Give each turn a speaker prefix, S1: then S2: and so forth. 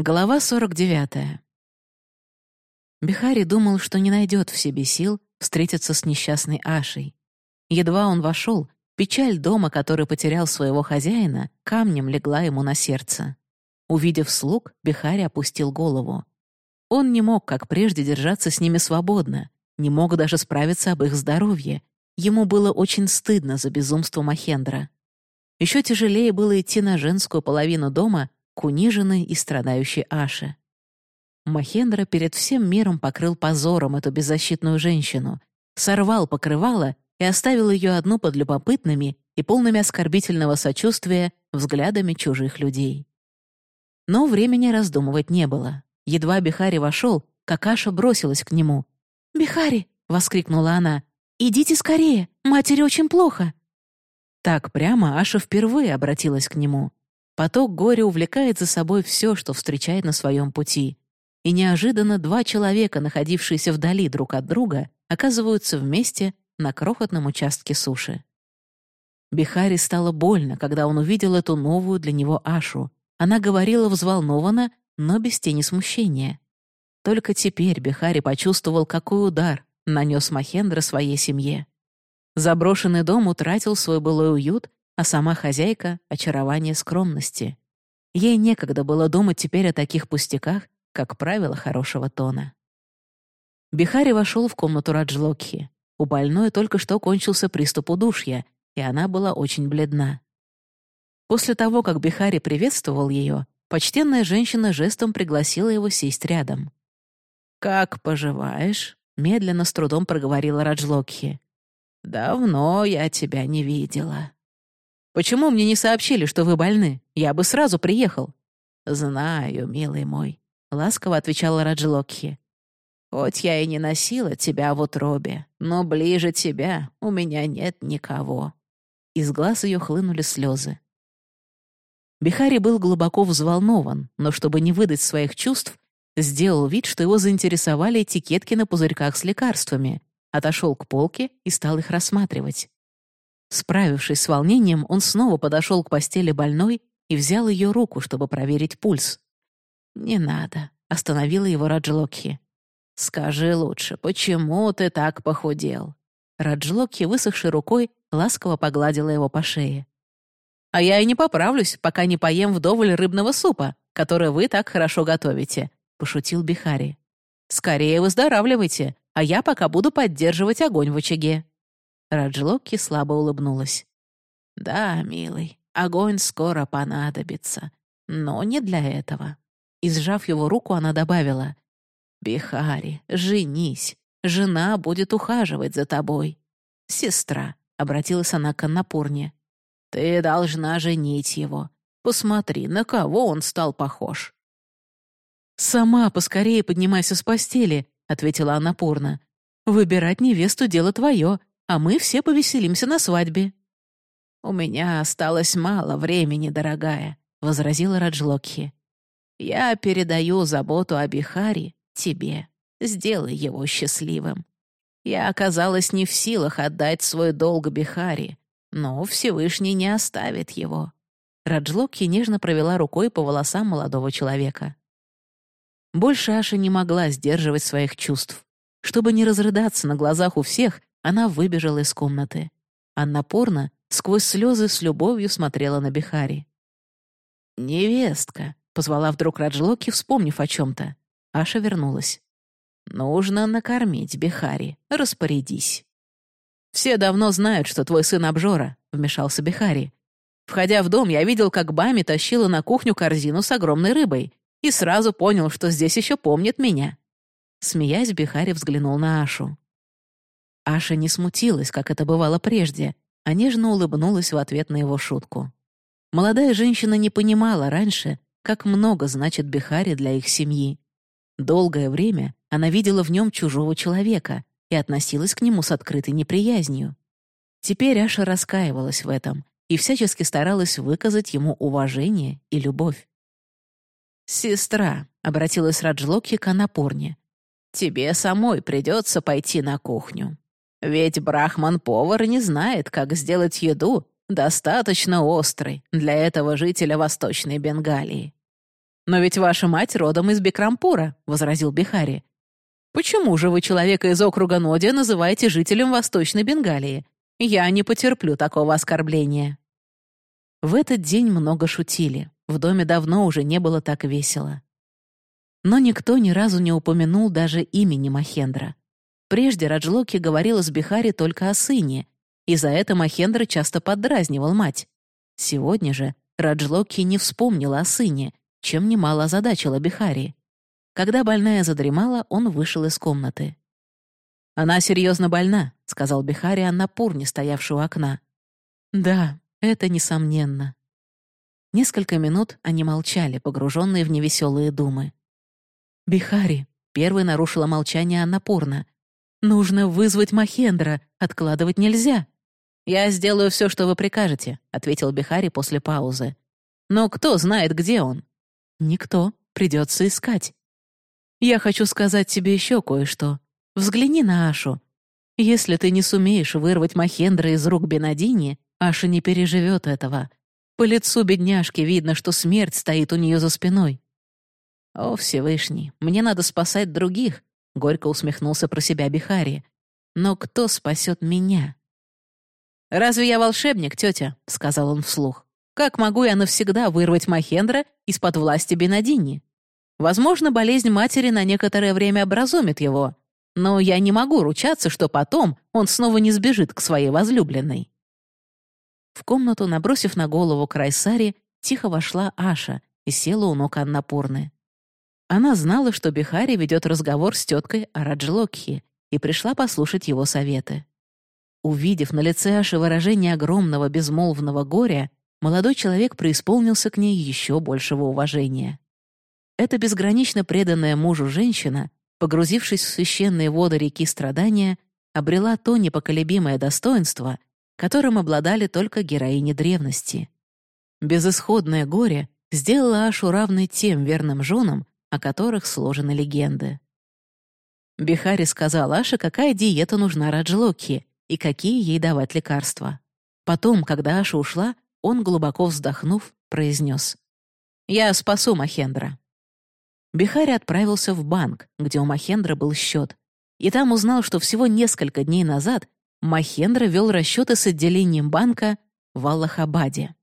S1: Глава 49. Бихари думал, что не найдет в себе сил встретиться с несчастной Ашей. Едва он вошел, печаль дома, который потерял своего хозяина, камнем легла ему на сердце. Увидев слуг, Бихари опустил голову. Он не мог, как прежде, держаться с ними свободно, не мог даже справиться об их здоровье. Ему было очень стыдно за безумство Махендра. Еще тяжелее было идти на женскую половину дома к униженной и страдающей Аше. Махендра перед всем миром покрыл позором эту беззащитную женщину, сорвал покрывало и оставил ее одну под любопытными и полными оскорбительного сочувствия взглядами чужих людей. Но времени раздумывать не было. Едва Бихари вошел, как Аша бросилась к нему. «Бихари!» — воскликнула она. «Идите скорее! Матери очень плохо!» Так прямо Аша впервые обратилась к нему. Поток горя увлекает за собой все, что встречает на своем пути. И неожиданно два человека, находившиеся вдали друг от друга, оказываются вместе на крохотном участке суши. Бихари стало больно, когда он увидел эту новую для него Ашу. Она говорила взволнованно, но без тени смущения. Только теперь Бихари почувствовал, какой удар нанес Махендра своей семье. Заброшенный дом утратил свой былой уют а сама хозяйка — очарование скромности. Ей некогда было думать теперь о таких пустяках, как правило хорошего тона. Бихари вошел в комнату Раджлокхи. У больной только что кончился приступ удушья, и она была очень бледна. После того, как Бихари приветствовал ее, почтенная женщина жестом пригласила его сесть рядом. «Как поживаешь?» — медленно с трудом проговорила Раджлокхи. «Давно я тебя не видела». Почему мне не сообщили, что вы больны? Я бы сразу приехал». «Знаю, милый мой», — ласково отвечала Раджилокхи. «Хоть я и не носила тебя в утробе, но ближе тебя у меня нет никого». Из глаз ее хлынули слезы. Бихари был глубоко взволнован, но чтобы не выдать своих чувств, сделал вид, что его заинтересовали этикетки на пузырьках с лекарствами, отошел к полке и стал их рассматривать. Справившись с волнением, он снова подошел к постели больной и взял ее руку, чтобы проверить пульс. «Не надо», — остановила его Раджлокхи. «Скажи лучше, почему ты так похудел?» Раджлокхи, высохшей рукой, ласково погладила его по шее. «А я и не поправлюсь, пока не поем вдоволь рыбного супа, который вы так хорошо готовите», — пошутил Бихари. «Скорее выздоравливайте, а я пока буду поддерживать огонь в очаге». Раджлоки слабо улыбнулась. «Да, милый, огонь скоро понадобится, но не для этого». И, сжав его руку, она добавила, «Бихари, женись, жена будет ухаживать за тобой». «Сестра», — обратилась она к Аннапурне, «ты должна женить его. Посмотри, на кого он стал похож». «Сама поскорее поднимайся с постели», — ответила Аннапурна. «Выбирать невесту — дело твое, а мы все повеселимся на свадьбе». «У меня осталось мало времени, дорогая», — возразила Раджлокхи. «Я передаю заботу о Бихаре тебе. Сделай его счастливым. Я оказалась не в силах отдать свой долг Бихаре, но Всевышний не оставит его». Раджлокхи нежно провела рукой по волосам молодого человека. Больше Аша не могла сдерживать своих чувств. Чтобы не разрыдаться на глазах у всех, она выбежала из комнаты. Анна Порно сквозь слезы с любовью смотрела на Бихари. «Невестка», — позвала вдруг Раджлоки, вспомнив о чем-то. Аша вернулась. «Нужно накормить Бихари. Распорядись». «Все давно знают, что твой сын обжора», — вмешался Бихари. «Входя в дом, я видел, как Бами тащила на кухню корзину с огромной рыбой и сразу понял, что здесь еще помнит меня». Смеясь, Бихари взглянул на Ашу. Аша не смутилась, как это бывало прежде, а нежно улыбнулась в ответ на его шутку. Молодая женщина не понимала раньше, как много значит Бихари для их семьи. Долгое время она видела в нем чужого человека и относилась к нему с открытой неприязнью. Теперь Аша раскаивалась в этом и всячески старалась выказать ему уважение и любовь. «Сестра», — обратилась Раджлокхи к Анапурне, — «тебе самой придется пойти на кухню. Ведь брахман-повар не знает, как сделать еду достаточно острой для этого жителя Восточной Бенгалии. «Но ведь ваша мать родом из Бикрампура», — возразил Бихари. «Почему же вы человека из округа Нодия называете жителем Восточной Бенгалии? Я не потерплю такого оскорбления». В этот день много шутили. В доме давно уже не было так весело. Но никто ни разу не упомянул даже имени Махендра. Прежде Раджлоки говорила с Бихари только о сыне, и за это Махендра часто поддразнивал мать. Сегодня же Раджлоки не вспомнила о сыне, чем немало озадачила Бихари. Когда больная задремала, он вышел из комнаты. «Она серьезно больна», — сказал Бихари Аннапурне, стоявший у окна. «Да, это несомненно». Несколько минут они молчали, погруженные в невеселые думы. «Бихари», — первой нарушила молчание Аннапурна, «нужно вызвать Махендра, откладывать нельзя». «Я сделаю все, что вы прикажете», — ответил Бихари после паузы. «Но кто знает, где он?» «Никто. Придется искать». «Я хочу сказать тебе еще кое-что. Взгляни на Ашу. Если ты не сумеешь вырвать Махендра из рук Бенадини, Аша не переживет этого. По лицу бедняжки видно, что смерть стоит у нее за спиной». «О, Всевышний, мне надо спасать других», — горько усмехнулся про себя Бихари. «Но кто спасет меня?» «Разве я волшебник, тетя?» — сказал он вслух. «Как могу я навсегда вырвать Махендра из-под власти Бенадини? Возможно, болезнь матери на некоторое время образумит его, но я не могу ручаться, что потом он снова не сбежит к своей возлюбленной». В комнату, набросив на голову край сари, тихо вошла Аша и села у ног Аннапурны. Она знала, что Бихари ведет разговор с теткой о Раджлокхи и пришла послушать его советы. Увидев на лице Аши выражение огромного безмолвного горя, молодой человек преисполнился к ней еще большего уважения. Эта безгранично преданная мужу женщина, погрузившись в священные воды реки страдания, обрела то непоколебимое достоинство, которым обладали только героини древности. Безысходное горе сделало Ашу равной тем верным женам, о которых сложены легенды. Бихари сказал Аше, какая диета нужна Раджлоки, и какие ей давать лекарства. Потом, когда Аша ушла, он, глубоко вздохнув, произнес «Я спасу Махендра». Бихари отправился в банк, где у Махендра был счет, и там узнал, что всего несколько дней назад Махендра вел расчеты с отделением банка в Аллахабаде.